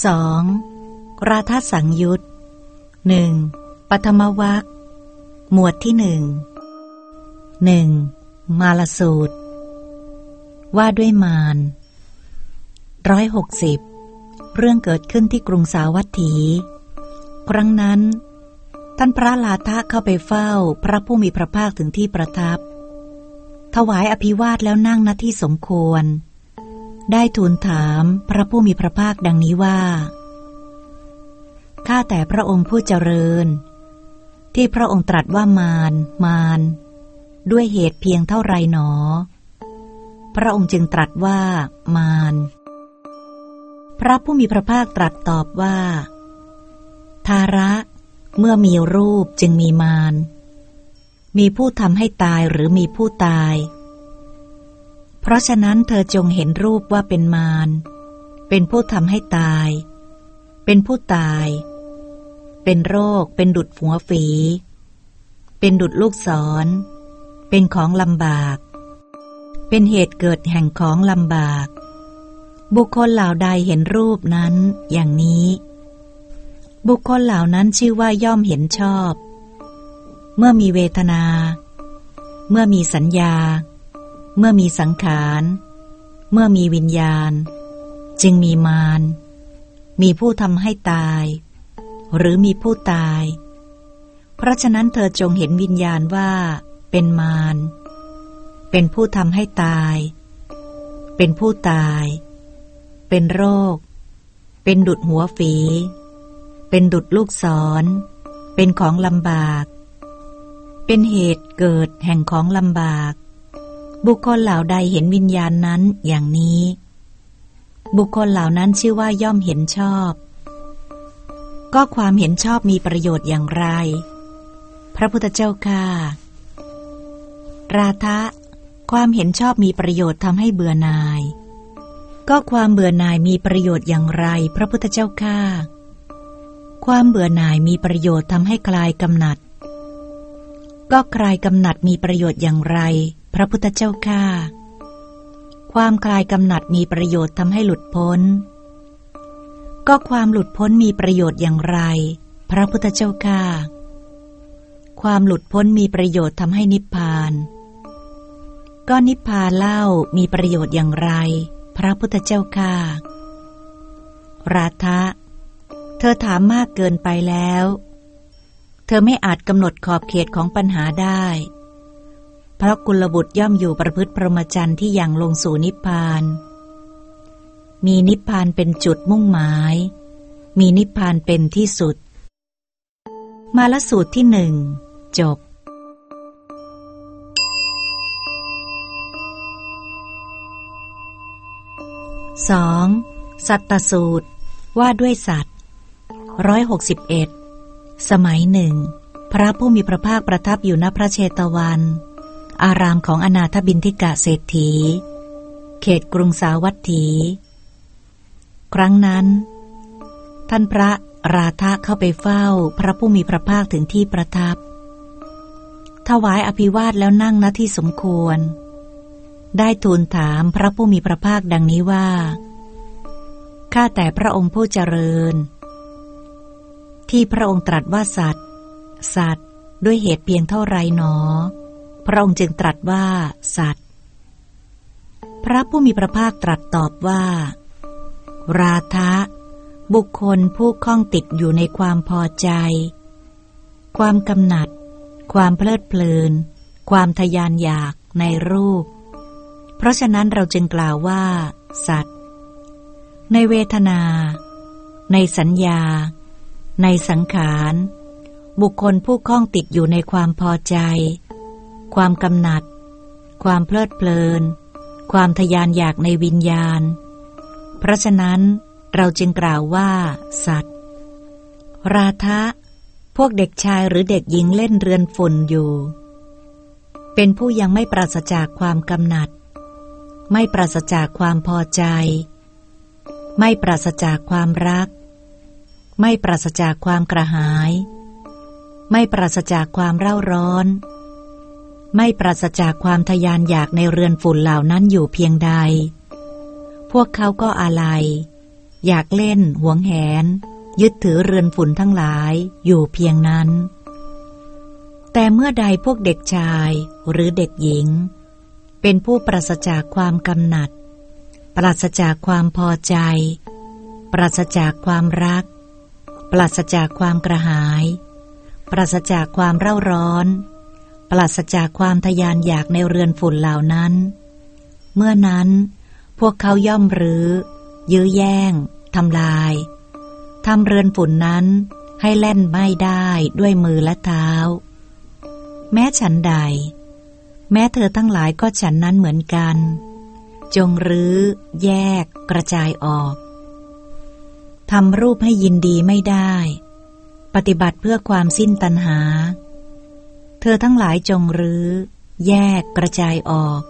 2. ราธสังยุตหนึ่งปฐมวัคหมวดที่หนึ่งหนึ่งมาลสูตร ว่าด้วยมารร้อยหกสิบเรื่องเกิดขึ้นที่กรุงสาวัตถี ครั้งนั้น ท่านพระลาทะเข้าไปเฝ้าพระผู้มีพระภาคถึงที่ประทับ ถวายอภิวาทแล้วนั่งณที่สมควร ได้ทูลถามพระผู้มีพระภาคดังนี้ว่า ข้าแต่พระองค์ผู้เจริญ ที่พระองค์ตรัสว่ามารมารด้วยเหตุเพียงเท่าไรหนอ พระองค์จึงตรัสว่ามารพระผู้มีพระภาคตรัสตอบว่า ทาระ เมื่อมีรูปจึงมีมาร มีผู้ทำให้ตายหรือมีผู้ตาย เพราะฉะนั้นเธอจงเห็นรูปว่าเป็นมาร เป็นผู้ทำให้ตาย เป็นผู้ตาย เป็นโรค เป็นดุดหัวฝี เป็นดุดลูกศร เป็นของลำบาก เป็นเหตุเกิดแห่งของลำบาก บุคคลเหล่าใดเห็นรูปนั้นอย่างนี้ บุคคลเหล่านั้นชื่อว่าย่อมเห็นชอบ เมื่อมีเวทนา เมื่อมีสัญญา เมื่อมีสังขาร เมื่อมีวิญญาณ จึงมีมาร มีผู้ทำให้ตาย หรือมีผู้ตาย เพราะฉะนั้นเธอจงเห็นวิญญาณว่า เป็นมาร เป็นผู้ทำให้ตาย เป็นผู้ตาย เป็นโรค เป็นดุดหัวฝี เป็นดุดลูกศร เป็นของลำบาก เป็นเหตุเกิดแห่งของลำบาก บุคคลเหล่าใดเห็นวิญญาณนั้นอย่างนี้ บุคคลเหล่านั้นชื่อว่าย่อมเห็นชอบ ก็ความเห็นชอบมีประโยชน์อย่างไร พระพุทธเจ้าค่าราทะ ความเห็นชอบมีประโยชน์ทำให้เบื่อนาย ก็ความเบื่อหน่ายมีประโยชน์อย่างไร พระพุทธเจ้าค่าความเบื่อหน่ายมีประโยชน์ทำให้คลายกำหนัด ก็คลายกำหนัดมีประโยชน์อย่างไร พระพุทธเจ้าข้าความคลายกำหนัดมีประโยชน์ทำให้หลุดพ้น ก็ความหลุดพ้นมีประโยชน์อย่างไร พระพุทธเจ้าข้าความหลุดพ้นมีประโยชน์ทำให้นิพพาน ก็นิพพานเล่ามีประโยชน์อย่างไร พระพุทธเจ้าข้าราธะ เธอถามมากเกินไปแล้ว เธอไม่อาจกำหนดขอบเขตของปัญหาได้ เพราะกุลบุตรย่อมอยู่ประพฤติพรหมจรรย์ที่อย่างลงสู่นิพพาน มีนิพพานเป็นจุดมุ่งหมาย มีนิพพานเป็นที่สุด มาละสูตรที่หนึ่งจบสองสัตตสูตรว่าด้วยสัตว์ร้อยหกสิบเอ็ดสมัยหนึ่ง พระผู้มีพระภาคประทับอยู่ณพระเชตวัน อารามของอนาถบินทิกะเศรษฐี เขตกรุงสาวัตถี ครั้งนั้น ท่านพระราธะเข้าไปเฝ้าพระผู้มีพระภาคถึงที่ประทับ ถวายอภิวาทแล้วนั่งณที่สมควร ได้ทูลถามพระผู้มีพระภาคดังนี้ว่า ข้าแต่พระองค์ผู้เจริญ ที่พระองค์ตรัสว่าสัตว์ สัตว์ด้วยเหตุเพียงเท่าไรหนอ พระองค์จึงตรัสว่า สัตว์ พระผู้มีพระภาคตรัสตอบว่า ราทะบุคคลผู้คล้องติดอยู่ในความพอใจ ความกำหนัด ความเพลิดเพลิน ความทยานอยากในรูป เพราะฉะนั้นเราจึงกล่าวว่า สัตว์ ในเวทนา ในสัญญา ในสังขาร บุคคลผู้คล้องติดอยู่ในความพอใจ ความกำหนัด ความเพลิดเพลิน ความทยานอยากในวิญญาณ เพราะฉะนั้นเราจึงกล่าวว่า สัตว์ ราทะพวกเด็กชายหรือเด็กหญิงเล่นเรือนฝุ่นอยู่ เป็นผู้ยังไม่ปราศจากความกำหนัด ไม่ปราศจากความพอใจ ไม่ปราศจากความรัก ไม่ปราศจากความกระหาย ไม่ปราศจากความเร่าร้อน ไม่ปราศจากความทยานอยากในเรือนฝุ่นเหล่านั้นอยู่เพียงใด พวกเขาก็อะไร อยากเล่น หวงแหน ยึดถือเรือนฝุ่นทั้งหลายอยู่เพียงนั้น แต่เมื่อใดพวกเด็กชายหรือเด็กหญิง เป็นผู้ปราศจากความกำหนัด ปราศจากความพอใจ ปราศจากความรัก ปราศจากความกระหาย ปราศจากความเร่าร้อน ปราศจากความทยานอยากในเรือนฝุ่นเหล่านั้น เมื่อนั้น พวกเขาย่อมรื้อ ยื้อแย่งทำลายทำเรือนฝุ่นนั้นให้แล่นไม่ได้ด้วยมือและเท้า แม้ฉันใด แม้เธอทั้งหลายก็ฉันนั้นเหมือนกัน จงรื้อ แยก กระจายออกทำรูปให้ยินดีไม่ได้ ปฏิบัติเพื่อความสิ้นตัณหา เธอทั้งหลายจงรื้อ แยกกระจายออก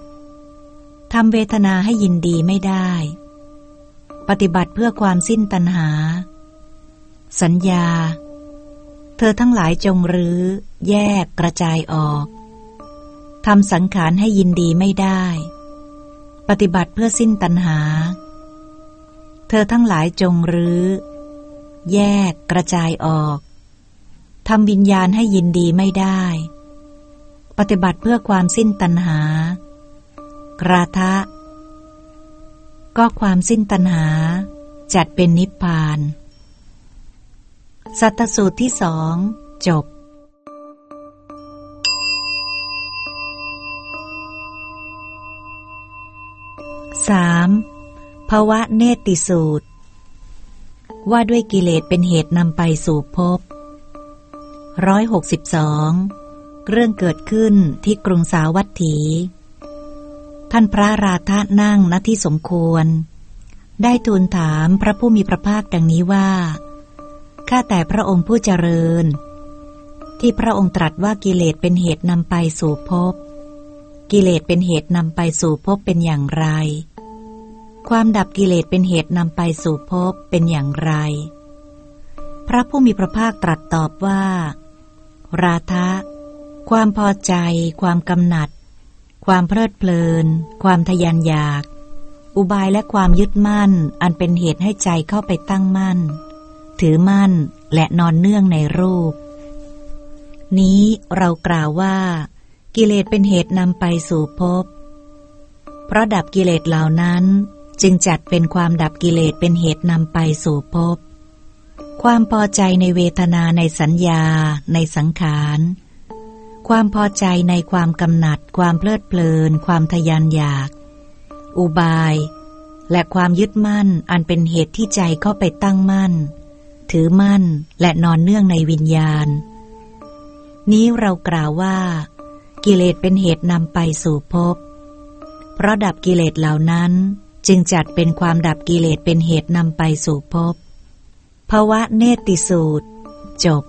ทำเวทนาให้ยินดีไม่ได้ ปฏิบัติเพื่อความสิ้นตัณหา สัญญา เธอทั้งหลายจงรื้อ แยกกระจายออกทำสังขารให้ยินดีไม่ได้ ปฏิบัติเพื่อสิ้นตัณหา เธอทั้งหลายจงรื้อ แยกกระจายออกทำวิญญาณให้ยินดีไม่ได้ ฏิบัติเพื่อความสิ้นตัณหา กราทะ ก็ความสิ้นตัณหา จัดเป็นนิพพาน สัตตสูตรที่สองจบสามภาวะเนติสูตร ว่าด้วยกิเลสเป็นเหตุนำไปสู่ภพร้อยหกสิบสอง เรื่องเกิดขึ้นที่กรุงสาวัตถี ท่านพระราธะนั่งณที่สมควร ได้ทูลถามพระผู้มีพระภาคดังนี้ว่า ข้าแต่พระองค์ผู้เจริญ ที่พระองค์ตรัสว่ากิเลสเป็นเหตุนำไปสู่ภพ กิเลสเป็นเหตุนำไปสู่ภพเป็นอย่างไร ความดับกิเลสเป็นเหตุนำไปสู่ภพเป็นอย่างไร พระผู้มีพระภาคตรัสตอบว่า ราธะ ความพอใจ ความกำหนัด ความเพลิดเพลิน ความทยานอยาก อุบายและความยึดมั่น อันเป็นเหตุให้ใจเข้าไปตั้งมั่น ถือมั่นและนอนเนื่องในรูป นี้เรากล่าวว่า กิเลสเป็นเหตุนำไปสู่ภพเพราะดับกิเลสเหล่านั้นจึงจัดเป็นความดับกิเลสเป็นเหตุนำไปสู่ภพความพอใจในเวทนาในสัญญา ในสังขาร ความพอใจในความกำหนัด ความเพลิดเพลิน ความทยานอยาก อุบาย และความยึดมั่นอันเป็นเหตุที่ใจเข้าไปตั้งมั่น ถือมั่นและนอนเนื่องในวิญญาณ นี้เรากล่าวว่า กิเลสเป็นเหตุนำไปสู่ภพเพราะดับกิเลสเหล่านั้นจึงจัดเป็นความดับกิเลสเป็นเหตุนำไปสู่ภพภาวะเนติสูตร จบ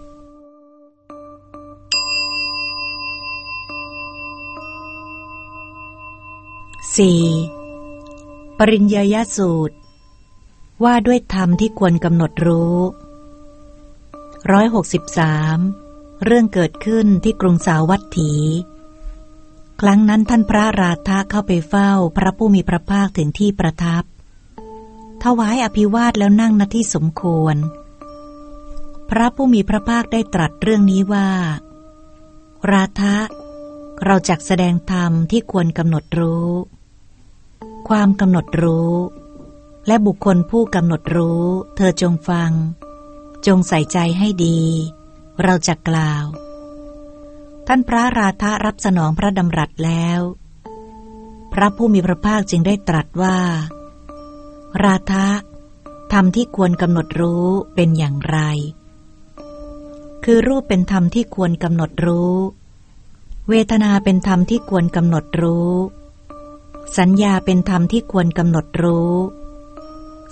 4. ปริญญาสูตร ว่าด้วยธรรมที่ควรกำหนดรู้ร้อยหกสิบสามเรื่องเกิดขึ้นที่กรุงสาวัตถี ครั้งนั้นท่านพระราธาเข้าไปเฝ้าพระผู้มีพระภาคถึงที่ประทับ ถวายอภิวาทแล้วนั่งณที่สมควร พระผู้มีพระภาคได้ตรัสเรื่องนี้ว่า ราธะเราจักแสดงธรรมที่ควรกำหนดรู้ ความกำหนดรู้ และบุคคลผู้กำหนดรู้ เธอจงฟัง จงใส่ใจให้ดี เราจะกล่าว ท่านพระราธะรับสนองพระดำรัสแล้ว พระผู้มีพระภาคจึงได้ตรัสว่า ราธะธรรมที่ควรกำหนดรู้เป็นอย่างไร คือรูปเป็นธรรมที่ควรกำหนดรู้ เวทนาเป็นธรรมที่ควรกำหนดรู้ สัญญาเป็นธรรมที่ควรกำหนดรู้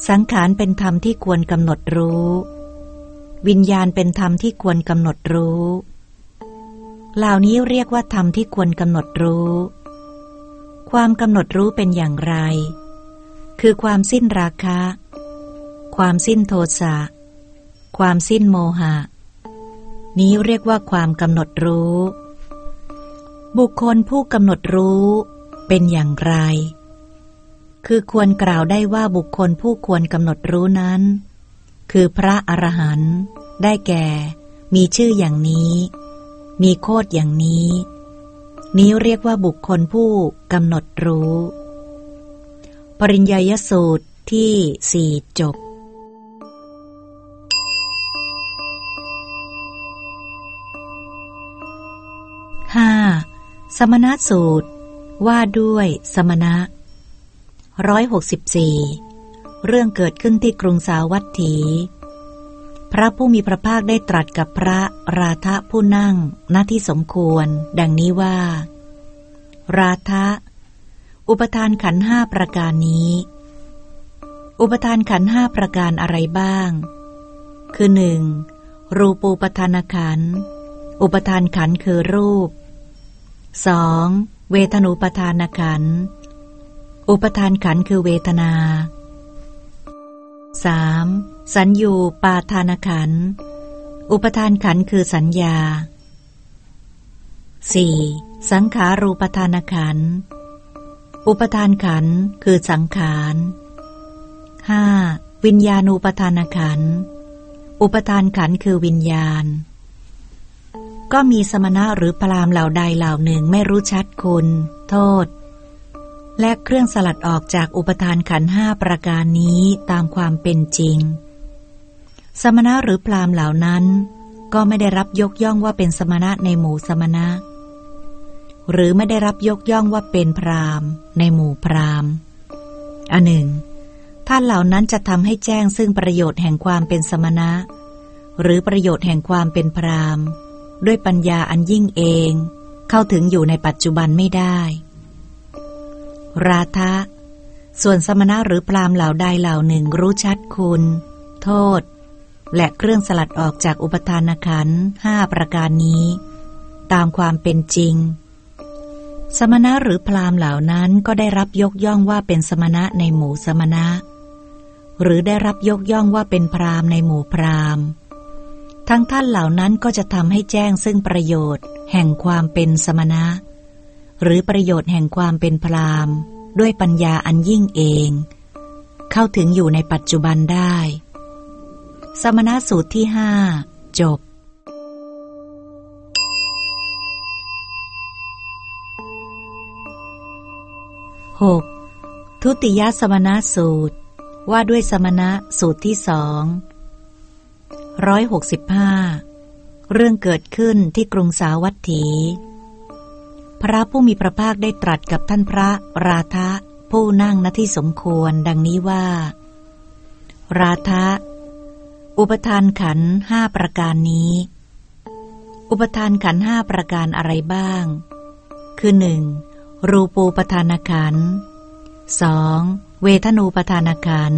สังขารเป็นธรรมที่ควรกำหนดรู้ วิญญาณเป็นธรรมที่ควรกำหนดรู้เหล่านี้เรียกว่าธรรมที่ควรกำหนดรู้ ความกำหนดรู้เป็นอย่างไร คือความสิ้นราคะ ความสิ้นโทสะ ความสิ้นโมหะ นี้เรียกว่าความกำหนดรู้ บุคคลผู้กำหนดรู้ เป็นอย่างไร คือควรกล่าวได้ว่าบุคคลผู้ควรกำหนดรู้นั้น คือพระอรหันต์ได้แก่ มีชื่ออย่างนี้ มีโคดอย่างนี้ นี้เรียกว่าบุคคลผู้กำหนดรู้ ปริญญายสูตรที่สี่จบห้าสมณสูตร ว่าด้วยสมณะร้อยหกสิบสี่เรื่องเกิดขึ้นที่กรุงสาวัตถี พระผู้มีพระภาคได้ตรัสกับพระราธะผู้นั่งหน้าที่สมควร ดังนี้ว่า ราธะอุปทานขันห้าประการนี้ อุปทานขันห้าประการอะไรบ้าง คือหนึ่งรูปูปทานขัน อุปทานขันคือรูป 2. เวทนูปทานขัน อุปทานขันคือเวทนา 3. สัญญูปาทานขัน อุปทานขันคือสัญญา 4. สังขารูปทานขัน อุปทานขันคือสังขาร 5. วิญญาณูปทานขัน อุปทานขันคือวิญญาณ ก็มีสมณะหรือพรามเหล่าใดเหล่าหนึ่งไม่รู้ชัดคุณ โทษ และเครื่องสลัดออกจากอุปทานขันห้าประการนี้ตามความเป็นจริง สมณะหรือพรามเหล่านั้น ก็ไม่ได้รับยกย่องว่าเป็นสมณะในหมู่สมณะ หรือไม่ได้รับยกย่องว่าเป็นพรามในหมู่พรามอันหนึ่งท่านเหล่านั้นจะทำให้แจ้งซึ่งประโยชน์แห่งความเป็นสมณะ หรือประโยชน์แห่งความเป็นพราม ด้วยปัญญาอันยิ่งเอง เข้าถึงอยู่ในปัจจุบันไม่ได้ ราทะส่วนสมณะหรือพรามเหล่าใดเหล่าหนึ่งรู้ชัดคุณ โทษ และเครื่องสลัดออกจากอุปทานขันห้าประการนี้ ตามความเป็นจริง สมณะหรือพรามเหล่านั้นก็ได้รับยกย่องว่าเป็นสมณะในหมู่สมณะ หรือได้รับยกย่องว่าเป็นพรามในหมู่พราม์ ทั้งท่านเหล่านั้นก็จะทำให้แจ้งซึ่งประโยชน์ แห่งความเป็นสมณะ หรือประโยชน์แห่งความเป็นพรามด้วยปัญญาอันยิ่งเอง เข้าถึงอยู่ในปัจจุบันได้ สมณะสูตรที่ห้าจบหกทุติยสมณะสูตรว่าด้วยสมณะสูตรที่สอง ร้อยหกสิบห้าเรื่องเกิดขึ้นที่กรุงสาวัตถี พระผู้มีพระภาคได้ตรัสกับท่านพระราธะผู้นั่งณที่สมควรดังนี้ว่า ราธะอุปทานขันห้าประการนี้ อุปทานขันห้าประการอะไรบ้าง คือหนึ่งรูปูปทานขันสองเวทนูปทานขัน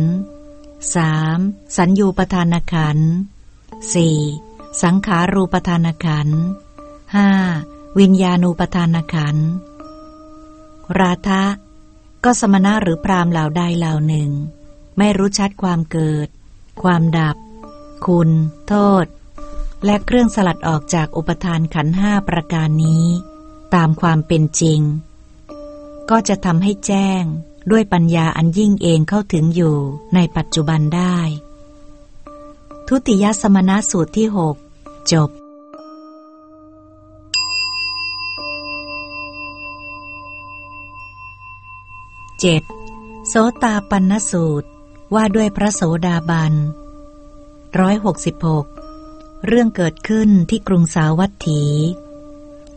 สามสัญญูปทานขัน 4. สังขารูปทานขันห้าวิญญาณูปทานขันราทะก็สมณะหรือพรามเหล่าใดเหล่าหนึ่ง ไม่รู้ชัดความเกิด ความดับ คุณ โทษ และเครื่องสลัดออกจากอุปทานขันห้าประการนี้ ตามความเป็นจริง ก็จะทำให้แจ้งด้วยปัญญาอันยิ่งเองเข้าถึงอยู่ในปัจจุบันได้ ทุติยสมณสูตรที่หกจบเจ็ดโสตาปันนสูตรว่าด้วยพระโสดาบันร้อยหกสิบหกเรื่องเกิดขึ้นที่กรุงสาวัตถี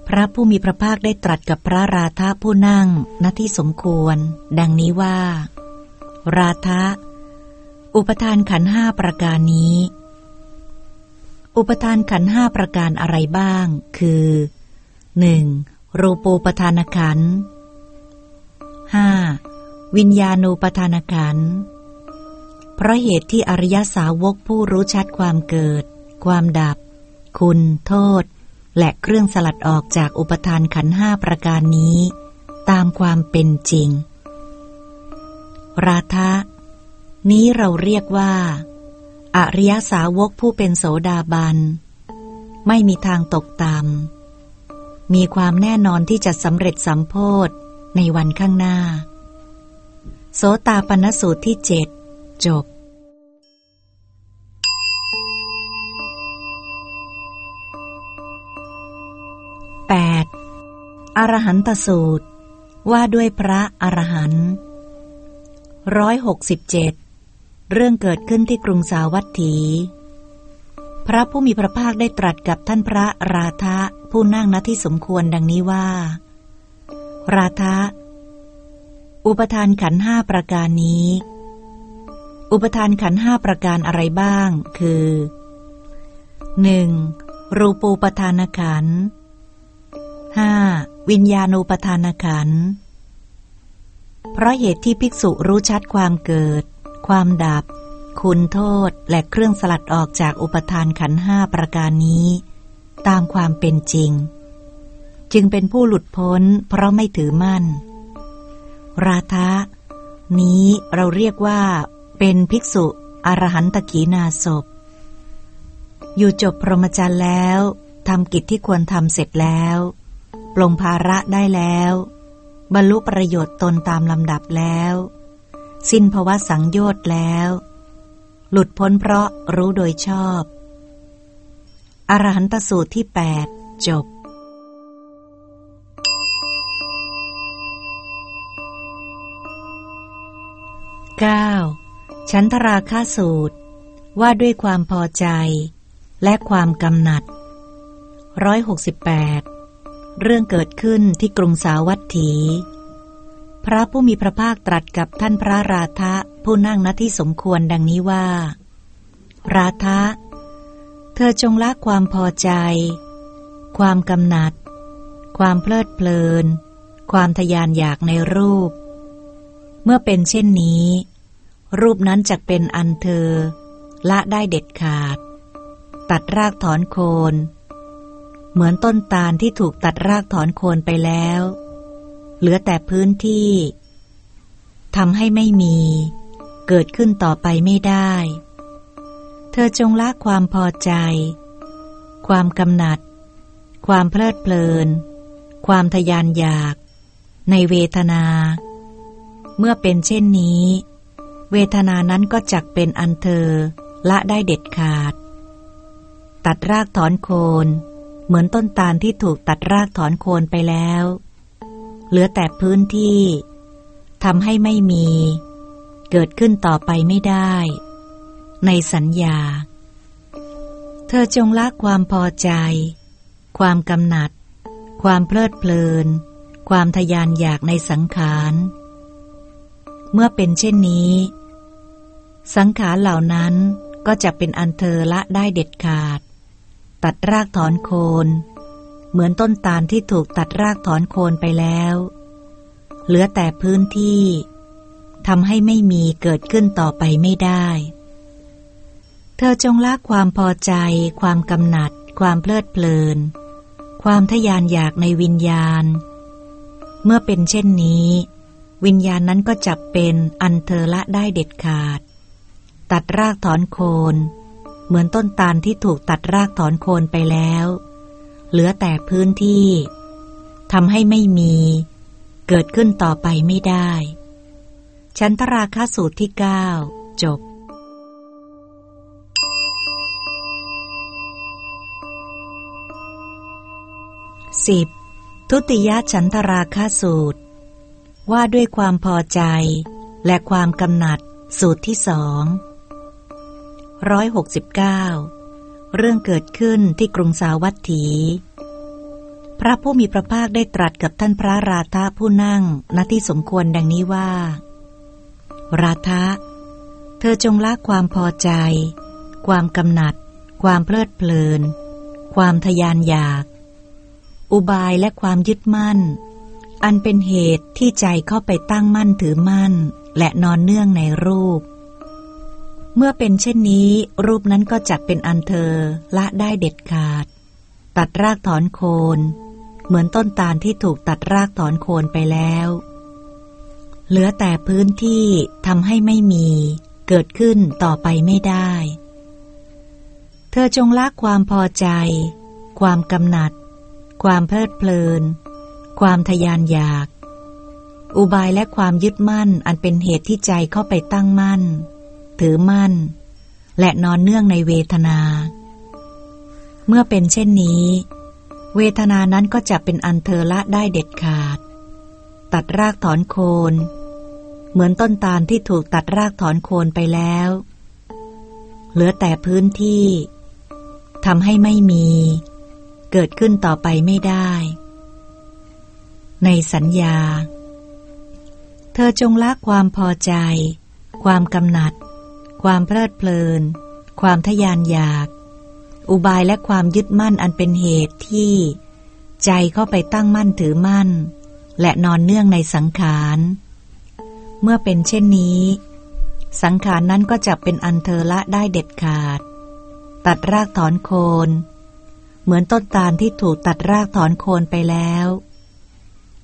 พระผู้มีพระภาคได้ตรัสกับพระราธาผู้นั่งณที่สมควร ดังนี้ว่า ราธะอุปทานขันห้าประการนี้ อุปทานขันห้าประการอะไรบ้าง คือ 1. รูปูปทานขันห้าวิญญาณูปทานขัน เพราะเหตุที่อริยสาวกผู้รู้ชัดความเกิด ความดับ คุณ โทษ และเครื่องสลัดออกจากอุปทานขันห้าประการนี้ ตามความเป็นจริง ราทะนี้เราเรียกว่า อริยสาวกผู้เป็นโสดาบัน ไม่มีทางตกตาม มีความแน่นอนที่จะสำเร็จสัมโพธในวันข้างหน้า โสตาปนสูตรที่เจ็ดจบ 8. อรหันตสูตรว่าด้วยพระอรหันต์ร้อยหกสิบเจ็ด เรื่องเกิดขึ้นที่กรุงสาวัตถี พระผู้มีพระภาคได้ตรัสกับท่านพระราธะผู้นั่งณที่สมควรดังนี้ว่า ราธะอุปทานขันห้าประการนี้ อุปทานขันห้าประการอะไรบ้าง คือ 1. รูปูปทานขันห้าวิญญาณูปทานขันเพราะเหตุที่ภิกษุรู้ชัดความเกิด ความดับ คุณโทษและเครื่องสลัดออกจากอุปทานขันห้าประการนี้ ตามความเป็นจริง จึงเป็นผู้หลุดพ้นเพราะไม่ถือมั่น ราทะนี้เราเรียกว่า เป็นภิกษุอรหันตขีนาศพ อยู่จบพรหมจรรย์แล้วทำกิจที่ควรทำเสร็จแล้วปลงภาระได้แล้ว บรรลุประโยชน์ตนตามลำดับแล้ว สิ้นภวะสังโยชน์แล้ว หลุดพ้นเพราะรู้โดยชอบ อรหันตสูตรที่ 8 จบ 9. ชั้นทราคาสูตร ว่าด้วยความพอใจ และความกำหนัดร้อยหกสิบแปดเรื่องเกิดขึ้นที่กรุงสาวัตถี พระผู้มีพระภาคตรัสกับท่านพระราธะผู้นั่งณที่สมควรดังนี้ว่า ราธะเธอจงละความพอใจ ความกำหนัด ความเพลิดเพลิน ความทยานอยากในรูป เมื่อเป็นเช่นนี้ รูปนั้นจะเป็นอันเธอ ละได้เด็ดขาด ตัดรากถอนโคน เหมือนต้นตาลที่ถูกตัดรากถอนโคนไปแล้ว เหลือแต่พื้นที่ทำให้ไม่มี เกิดขึ้นต่อไปไม่ได้ เธอจงละความพอใจ ความกำหนัด ความเพลิดเพลิน ความทยานอยาก ในเวทนา เมื่อเป็นเช่นนี้ เวทนานั้นก็จักเป็นอันเธอละได้เด็ดขาด ตัดรากถอนโคน เหมือนต้นตาลที่ถูกตัดรากถอนโคนไปแล้ว เหลือแต่พื้นที่ทำให้ไม่มี เกิดขึ้นต่อไปไม่ได้ ในสัญญา เธอจงละความพอใจ ความกำหนัด ความเพลิดเพลิน ความทยานอยากในสังขาร เมื่อเป็นเช่นนี้ สังขารเหล่านั้นก็จะเป็นอันเธอละได้เด็ดขาด ตัดรากถอนโคน เหมือนต้นตาลที่ถูกตัดรากถอนโคนไปแล้ว เหลือแต่พื้นที่ทำให้ไม่มีเกิดขึ้นต่อไปไม่ได้ เธอจงละความพอใจ ความกำหนัด ความเพลิดเพลิน ความทยานอยากในวิญญาณ เมื่อเป็นเช่นนี้ วิญญาณนั้นก็จับเป็นอันเธอละได้เด็ดขาด ตัดรากถอนโคน เหมือนต้นตาลที่ถูกตัดรากถอนโคนไปแล้ว เหลือแต่พื้นที่ทำให้ไม่มี เกิดขึ้นต่อไปไม่ได้ ชั้นตราคาสูตรที่เก้าจบ สิบทุติยฉันทราคาสูตร ว่าด้วยความพอใจ และความกำหนัดสูตรที่สองร้อยหกสิบเก้า เรื่องเกิดขึ้นที่กรุงสาวัตถี พระผู้มีพระภาคได้ตรัสกับท่านพระราธะผู้นั่งณที่สมควรดังนี้ว่า ราธะเธอจงละความพอใจ ความกำหนัด ความเพลิดเพลิน ความทยานอยาก อุบายและความยึดมั่น อันเป็นเหตุที่ใจเข้าไปตั้งมั่นถือมั่น และนอนเนื่องในรูป เมื่อเป็นเช่นนี้รูปนั้นก็จักเป็นอันเธอละได้เด็ดขาด ตัดรากถอนโคน เหมือนต้นตาลที่ถูกตัดรากถอนโคนไปแล้ว เหลือแต่พื้นที่ทำให้ไม่มี เกิดขึ้นต่อไปไม่ได้ เธอจงละความพอใจ ความกำหนัด ความเพลิดเพลิน ความทยานอยาก อุบายและความยึดมั่นอันเป็นเหตุที่ใจเข้าไปตั้งมั่น ถือมั่น และนอนเนื่องในเวทนา เมื่อเป็นเช่นนี้ เวทนานั้นก็จะเป็นอันเธอละได้เด็ดขาด ตัดรากถอนโคน เหมือนต้นตาลที่ถูกตัดรากถอนโคนไปแล้ว เหลือแต่พื้นที่ทำให้ไม่มี เกิดขึ้นต่อไปไม่ได้ ในสัญญา เธอจงละความพอใจ ความกำหนัด ความเพลิดเพลิน ความทยานอยาก อุบายและความยึดมั่นอันเป็นเหตุที่ ใจเข้าไปตั้งมั่นถือมั่น และนอนเนื่องในสังขาร เมื่อเป็นเช่นนี้ สังขารนั้นก็จะเป็นอันเธอละได้เด็ดขาด ตัดรากถอนโคน เหมือนต้นตาลที่ถูกตัดรากถอนโคนไปแล้ว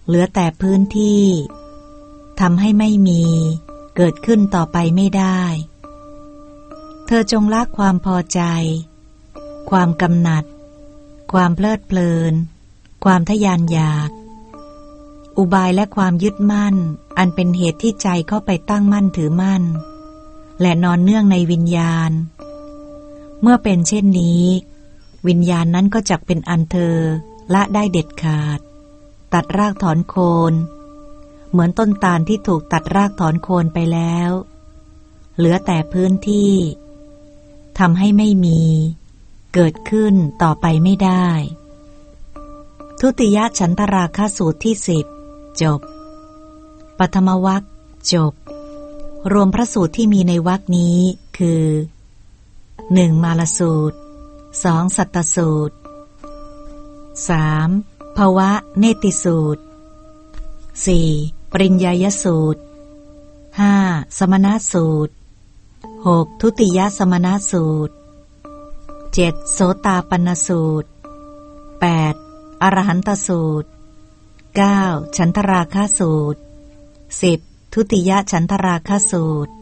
เหลือแต่พื้นที่ทำให้ไม่มีเกิดขึ้นต่อไปไม่ได้ อจงละความพอใจ ความกำหนัด ความเพลิดเพลิน ความทยานอยาก อุบายและความยึดมั่น อันเป็นเหตุที่ใจเข้าไปตั้งมั่นถือมั่น และนอนเนื่องในวิญญาณ เมื่อเป็นเช่นนี้ วิญญาณนั้นก็จะเป็นอันเธอละได้เด็ดขาด ตัดรากถอนโคน เหมือนต้นตาลที่ถูกตัดรากถอนโคนไปแล้ว เหลือแต่พื้นที่ ทำให้ไม่มี เกิดขึ้นต่อไปไม่ได้ ทุติยฉันทราคาสูตรที่สิบจบปฐมวัคจบ รวมพระสูตรที่มีในวัคนี้คือหนึ่งมาลสูตรสองสัตตสูตรสามภวะเนติสูตรสี่ปริญญายสูตรห้าสมณสูตร หกทุติยสมณสูตรเจ็ดโสตาปันสูตรแปดอรหันตสูตรเก้าฉันทราคาสูตรสิบทุติยฉันทราคาสูตร